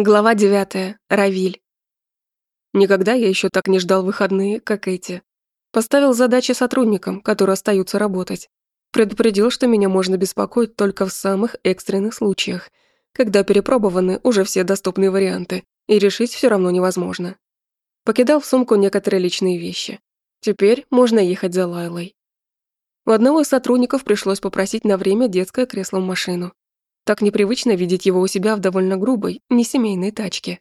Глава 9. Равиль. Никогда я еще так не ждал выходные, как эти. Поставил задачи сотрудникам, которые остаются работать. Предупредил, что меня можно беспокоить только в самых экстренных случаях, когда перепробованы уже все доступные варианты, и решить все равно невозможно. Покидал в сумку некоторые личные вещи. Теперь можно ехать за Лайлой. У одного из сотрудников пришлось попросить на время детское кресло в машину. Так непривычно видеть его у себя в довольно грубой, несемейной тачке.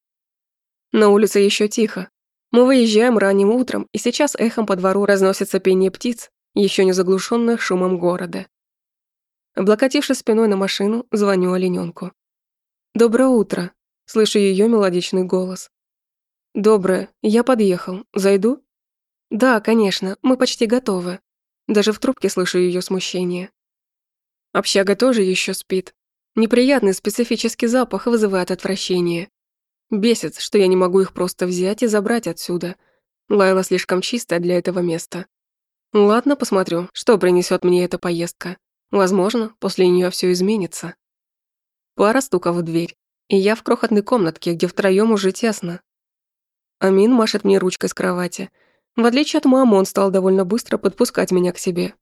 На улице еще тихо. Мы выезжаем ранним утром, и сейчас эхом по двору разносится пение птиц, еще не заглушенное шумом города. Облокотившись спиной на машину, звоню олененку. «Доброе утро», — слышу ее мелодичный голос. «Доброе, я подъехал. Зайду?» «Да, конечно, мы почти готовы». Даже в трубке слышу ее смущение. Общага тоже еще спит, Неприятный специфический запах вызывает отвращение. Бесит, что я не могу их просто взять и забрать отсюда. Лайла слишком чистая для этого места. Ладно, посмотрю, что принесет мне эта поездка. Возможно, после нее все изменится. Пара стуков в дверь, и я в крохотной комнатке, где втроем уже тесно. Амин машет мне ручкой с кровати. В отличие от мамы, он стал довольно быстро подпускать меня к себе.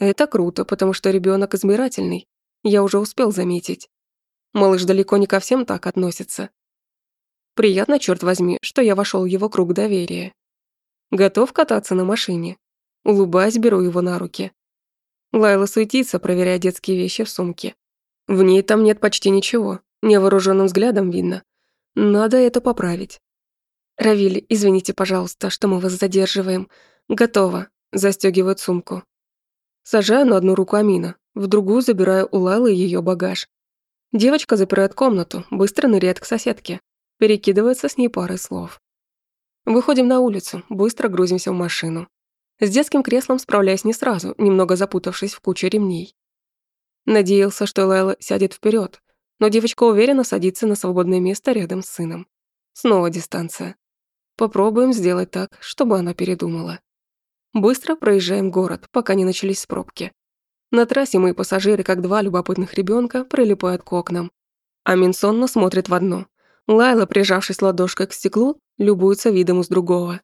Это круто, потому что ребенок избирательный, я уже успел заметить. Малыш далеко не ко всем так относится. Приятно, черт возьми, что я вошел в его круг доверия. Готов кататься на машине. Улыбаясь, беру его на руки. Лайла суетится, проверяя детские вещи в сумке. В ней там нет почти ничего, невооруженным взглядом видно. Надо это поправить. Равиль, извините, пожалуйста, что мы вас задерживаем. Готово. Застёгивает сумку. Сажаю на одну руку Амина, в другую забираю у Лайлы ее багаж. Девочка запирает комнату, быстро ныряет к соседке, перекидывается с ней парой слов. Выходим на улицу, быстро грузимся в машину. С детским креслом справляюсь не сразу, немного запутавшись в куче ремней. Надеялся, что Лайла сядет вперед, но девочка уверенно садится на свободное место рядом с сыном. Снова дистанция. Попробуем сделать так, чтобы она передумала. Быстро проезжаем город, пока не начались пробки. На трассе мои пассажиры, как два любопытных ребенка, прилипают к окнам. Амин сонно смотрит в одно. Лайла, прижавшись ладошкой к стеклу, любуется видом из другого.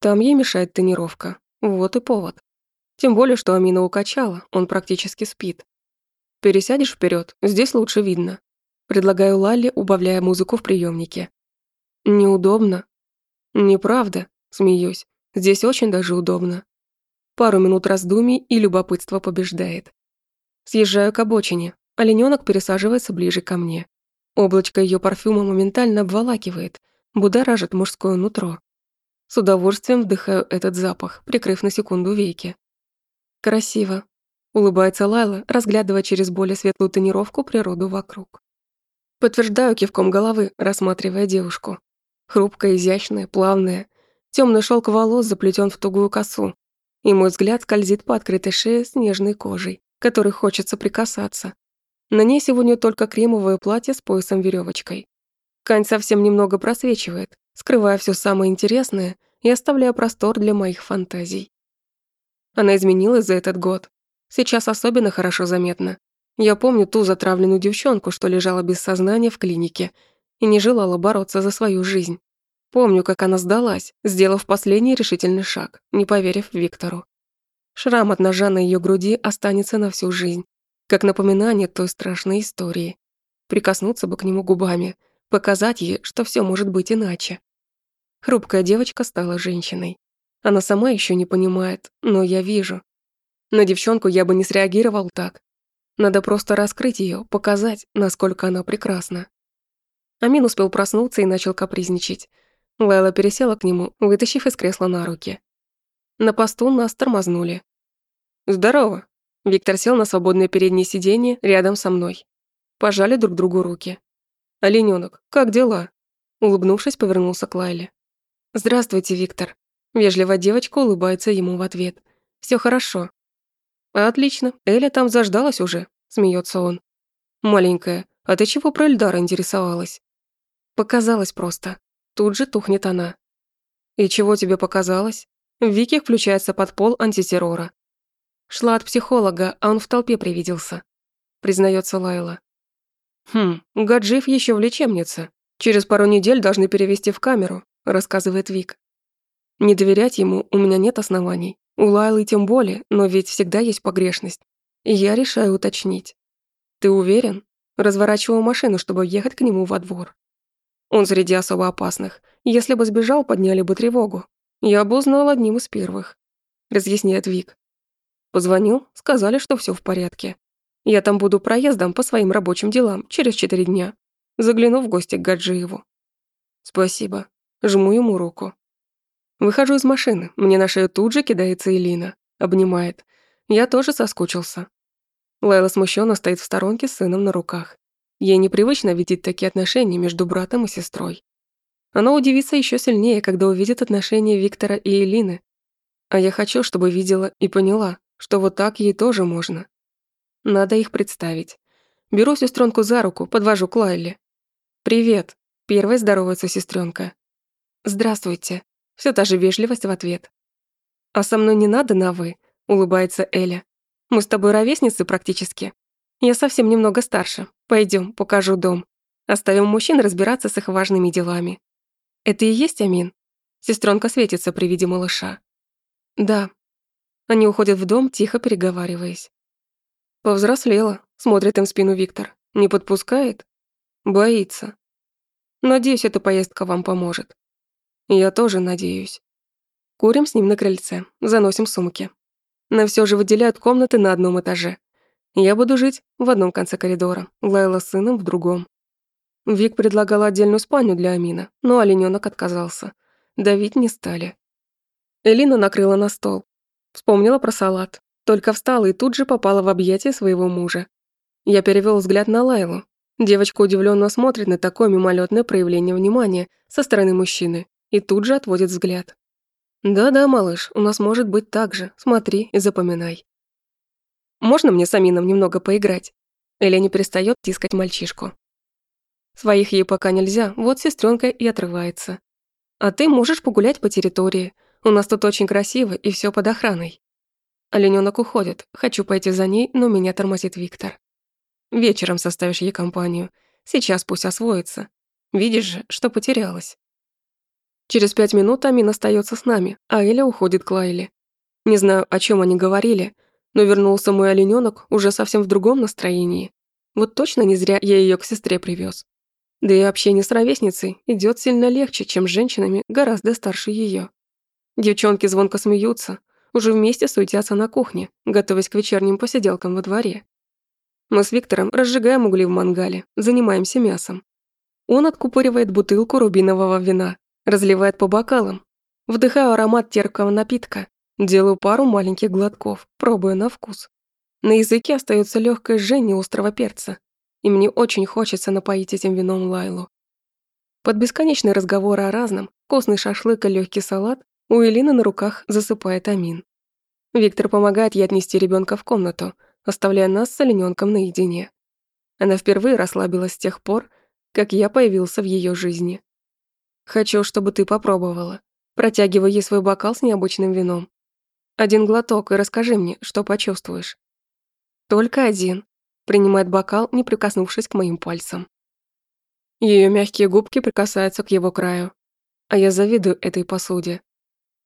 Там ей мешает тренировка. Вот и повод. Тем более, что Амина укачала, он практически спит. Пересядешь вперед, здесь лучше видно. Предлагаю Лалле, убавляя музыку в приемнике. Неудобно. Неправда, смеюсь. Здесь очень даже удобно. Пару минут раздумий, и любопытство побеждает. Съезжаю к обочине. Оленёнок пересаживается ближе ко мне. Облачко её парфюма моментально обволакивает, будоражит мужское нутро. С удовольствием вдыхаю этот запах, прикрыв на секунду веки. Красиво. Улыбается Лайла, разглядывая через более светлую тонировку природу вокруг. Подтверждаю кивком головы, рассматривая девушку. Хрупкая, изящная, плавная. Темный шелк волос заплетен в тугую косу, и мой взгляд скользит по открытой шее с нежной кожей, которой хочется прикасаться. На ней сегодня только кремовое платье с поясом веревочкой. Ткань совсем немного просвечивает, скрывая все самое интересное и оставляя простор для моих фантазий. Она изменилась за этот год. Сейчас особенно хорошо заметно. Я помню ту затравленную девчонку, что лежала без сознания в клинике и не желала бороться за свою жизнь. Помню, как она сдалась, сделав последний решительный шаг, не поверив Виктору. Шрам от ножа на ее груди останется на всю жизнь, как напоминание той страшной истории. Прикоснуться бы к нему губами, показать ей, что все может быть иначе. Хрупкая девочка стала женщиной. Она сама еще не понимает, но я вижу. На девчонку я бы не среагировал так. Надо просто раскрыть ее, показать, насколько она прекрасна. Амин успел проснуться и начал капризничать. Лайла пересела к нему, вытащив из кресла на руки. На посту нас тормознули. «Здорово!» Виктор сел на свободное переднее сиденье рядом со мной. Пожали друг другу руки. «Оленёнок, как дела?» Улыбнувшись, повернулся к Лайле. «Здравствуйте, Виктор». Вежливая девочка улыбается ему в ответ. Все хорошо». «Отлично, Эля там заждалась уже», смеется он. «Маленькая, а ты чего про Эльдара интересовалась?» «Показалось просто», Тут же тухнет она. «И чего тебе показалось?» Вики включается под пол антитеррора. Шла от психолога, а он в толпе привиделся. Признается Лайла. «Хм, Гаджиев еще в лечебнице. Через пару недель должны перевести в камеру, рассказывает Вик. Не доверять ему у меня нет оснований. У Лайлы тем более, но ведь всегда есть погрешность. И я решаю уточнить. Ты уверен? Разворачиваю машину, чтобы ехать к нему во двор. Он среди особо опасных. Если бы сбежал, подняли бы тревогу. Я бы узнал одним из первых. Разъясняет Вик. Позвонил, сказали, что все в порядке. Я там буду проездом по своим рабочим делам через четыре дня. Загляну в гости к Гаджиеву. Спасибо. Жму ему руку. Выхожу из машины. Мне на шею тут же кидается Элина. Обнимает. Я тоже соскучился. Лайла смущенно стоит в сторонке с сыном на руках. Ей непривычно видеть такие отношения между братом и сестрой. Она удивится еще сильнее, когда увидит отношения Виктора и Элины. А я хочу, чтобы видела и поняла, что вот так ей тоже можно. Надо их представить. Беру сестренку за руку, подвожу к Лайле. «Привет», — первой здоровается сестренка. «Здравствуйте», — все та же вежливость в ответ. «А со мной не надо на «вы», — улыбается Эля. «Мы с тобой ровесницы практически. Я совсем немного старше. Пойдем, покажу дом. Оставим мужчин разбираться с их важными делами». «Это и есть Амин?» Сестренка светится при виде малыша. «Да», они уходят в дом, тихо переговариваясь. Повзрослела, смотрит им в спину Виктор. Не подпускает? Боится. Надеюсь, эта поездка вам поможет. Я тоже надеюсь. Курим с ним на крыльце, заносим сумки. На все же выделяют комнаты на одном этаже. Я буду жить в одном конце коридора, Лайла с сыном в другом. Вик предлагал отдельную спальню для Амина, но оленёнок отказался. Давить не стали. Элина накрыла на стол. Вспомнила про салат. Только встала и тут же попала в объятия своего мужа. Я перевел взгляд на Лайлу. Девочка удивленно смотрит на такое мимолетное проявление внимания со стороны мужчины и тут же отводит взгляд. «Да-да, малыш, у нас может быть так же. Смотри и запоминай». «Можно мне с Амином немного поиграть?» Эля не перестает тискать мальчишку. Своих ей пока нельзя, вот сестренка и отрывается. А ты можешь погулять по территории, у нас тут очень красиво и все под охраной. Оленёнок уходит. Хочу пойти за ней, но меня тормозит Виктор. Вечером составишь ей компанию. Сейчас пусть освоится. Видишь же, что потерялась. Через пять минут Амин остается с нами, а Эля уходит к Лайле. Не знаю, о чем они говорили, но вернулся мой оленёнок уже совсем в другом настроении. Вот точно не зря я ее к сестре привез. Да и общение с ровесницей идет сильно легче, чем с женщинами гораздо старше ее. Девчонки звонко смеются, уже вместе суетятся на кухне, готовясь к вечерним посиделкам во дворе. Мы с Виктором разжигаем угли в мангале, занимаемся мясом. Он откупоривает бутылку рубинового вина, разливает по бокалам. Вдыхаю аромат терпкого напитка, делаю пару маленьких глотков, пробуя на вкус. На языке остается легкое жжение острого перца, и мне очень хочется напоить этим вином Лайлу. Под бесконечные разговоры о разном, вкусный шашлык и легкий салат у Элины на руках засыпает Амин. Виктор помогает ей отнести ребенка в комнату, оставляя нас с олененком наедине. Она впервые расслабилась с тех пор, как я появился в ее жизни. «Хочу, чтобы ты попробовала». Протягиваю ей свой бокал с необычным вином. «Один глоток и расскажи мне, что почувствуешь». «Только один», — принимает бокал, не прикоснувшись к моим пальцам. Ее мягкие губки прикасаются к его краю, а я завидую этой посуде.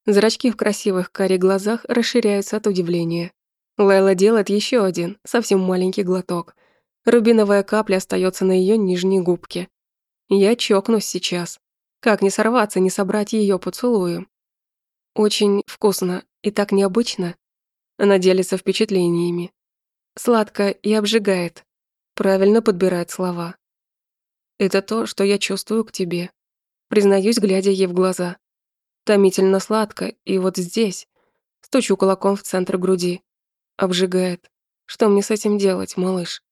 Зрачки в красивых карих глазах расширяются от удивления. Лайла делает еще один, совсем маленький глоток. Рубиновая капля остается на ее нижней губке. Я чокнусь сейчас. Как не сорваться, не собрать ее поцелуем? Очень вкусно и так необычно. Она делится впечатлениями. Сладко и обжигает. Правильно подбирает слова. Это то, что я чувствую к тебе. Признаюсь, глядя ей в глаза. Томительно сладко, и вот здесь. Стучу кулаком в центр груди. Обжигает. Что мне с этим делать, малыш?